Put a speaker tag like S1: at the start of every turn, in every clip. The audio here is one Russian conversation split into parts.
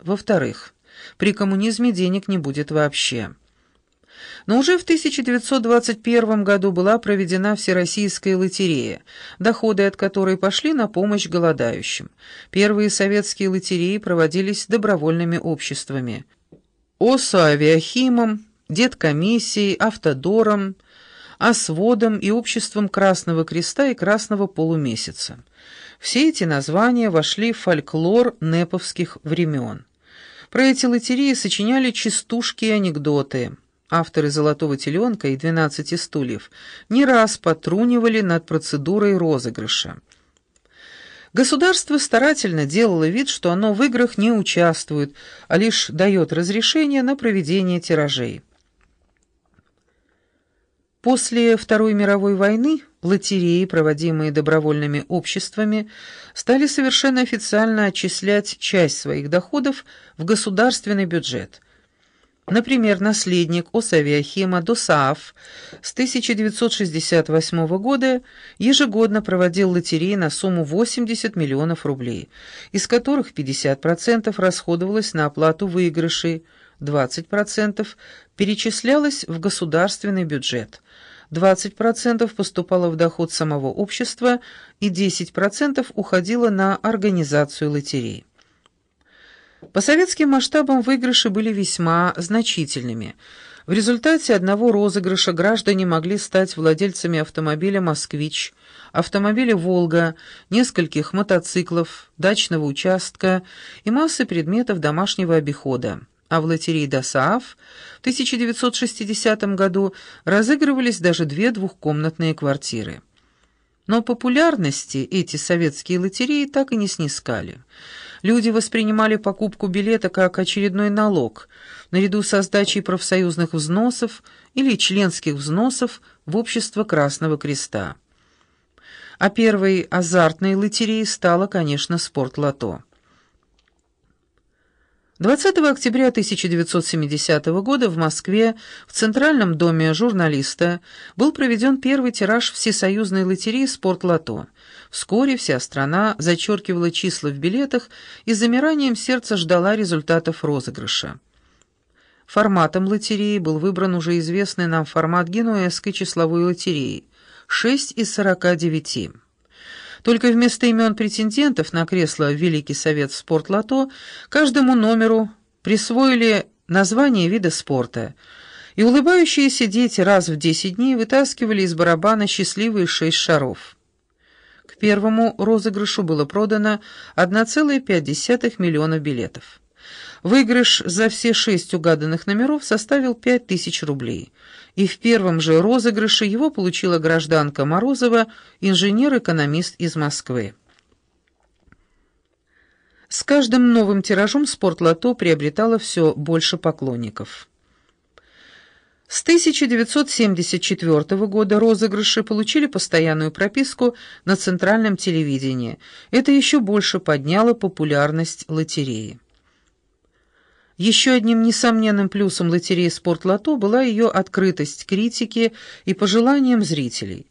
S1: Во-вторых, при коммунизме денег не будет вообще. Но уже в 1921 году была проведена Всероссийская лотерея, доходы от которой пошли на помощь голодающим. Первые советские лотереи проводились добровольными обществами. ОСО авиахимом, Деткомиссией, Автодором, Осводом и Обществом Красного Креста и Красного Полумесяца. Все эти названия вошли в фольклор неповских времен. Про эти лотереи сочиняли частушки и анекдоты. Авторы «Золотого теленка» и «Двенадцати стульев» не раз потрунивали над процедурой розыгрыша. Государство старательно делало вид, что оно в играх не участвует, а лишь дает разрешение на проведение тиражей. После Второй мировой войны лотереи, проводимые добровольными обществами, стали совершенно официально отчислять часть своих доходов в государственный бюджет. Например, наследник Осавиахима Досааф с 1968 года ежегодно проводил лотереи на сумму 80 миллионов рублей, из которых 50% расходовалось на оплату выигрышей, 20% перечислялось в государственный бюджет – 20% поступало в доход самого общества и 10% уходило на организацию лотерей. По советским масштабам выигрыши были весьма значительными. В результате одного розыгрыша граждане могли стать владельцами автомобиля «Москвич», автомобиля «Волга», нескольких мотоциклов, дачного участка и массы предметов домашнего обихода а в лотерее ДОСААФ в 1960 году разыгрывались даже две двухкомнатные квартиры. Но популярности эти советские лотереи так и не снискали. Люди воспринимали покупку билета как очередной налог, наряду со сдачей профсоюзных взносов или членских взносов в общество Красного Креста. А первой азартной лотереей стала, конечно, спортлото. 20 октября 1970 года в Москве в Центральном доме журналиста был проведен первый тираж всесоюзной лотереи «Спортлото». Вскоре вся страна зачеркивала числа в билетах и замиранием сердца ждала результатов розыгрыша. Форматом лотереи был выбран уже известный нам формат генуэзской числовой лотереи – 6 из 49. Только вместо имен претендентов на кресло Великий Совет спортлото каждому номеру присвоили название вида спорта, и улыбающиеся дети раз в 10 дней вытаскивали из барабана счастливые шесть шаров. К первому розыгрышу было продано 1,5 миллиона билетов. Выигрыш за все шесть угаданных номеров составил 5000 рублей – и в первом же розыгрыше его получила гражданка Морозова, инженер-экономист из Москвы. С каждым новым тиражом спортлото приобретало все больше поклонников. С 1974 года розыгрыши получили постоянную прописку на центральном телевидении. Это еще больше подняло популярность лотереи. Еще одним несомненным плюсом лотереи «Спортлото» была ее открытость критике и пожеланиям зрителей.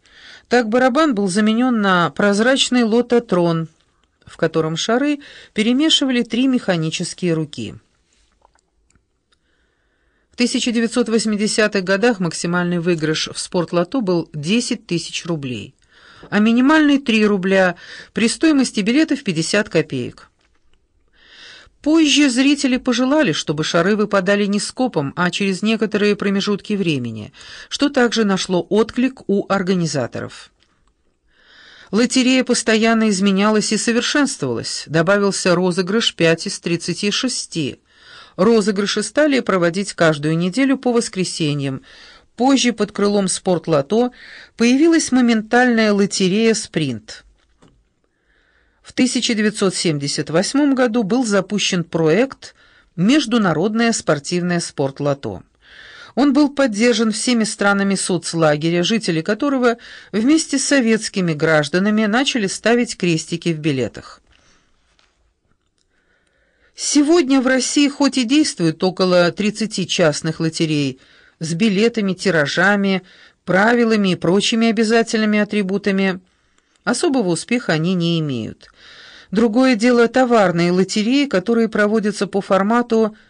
S1: Так барабан был заменен на прозрачный лототрон, в котором шары перемешивали три механические руки. В 1980-х годах максимальный выигрыш в «Спортлото» был 10 тысяч рублей, а минимальный 3 рубля при стоимости билетов 50 копеек. Позже зрители пожелали, чтобы шары выпадали не скопом, а через некоторые промежутки времени, что также нашло отклик у организаторов. Лотерея постоянно изменялась и совершенствовалась, добавился розыгрыш 5 из 36. Розыгрыши стали проводить каждую неделю по воскресеньям. Позже под крылом «Спортлото» появилась моментальная лотерея «Спринт». В 1978 году был запущен проект «Международное спортивное спортлото». Он был поддержан всеми странами соцлагеря, жители которого вместе с советскими гражданами начали ставить крестики в билетах. Сегодня в России хоть и действует около 30 частных лотерей с билетами, тиражами, правилами и прочими обязательными атрибутами, особого успеха они не имеют. Другое дело товарные лотереи, которые проводятся по формату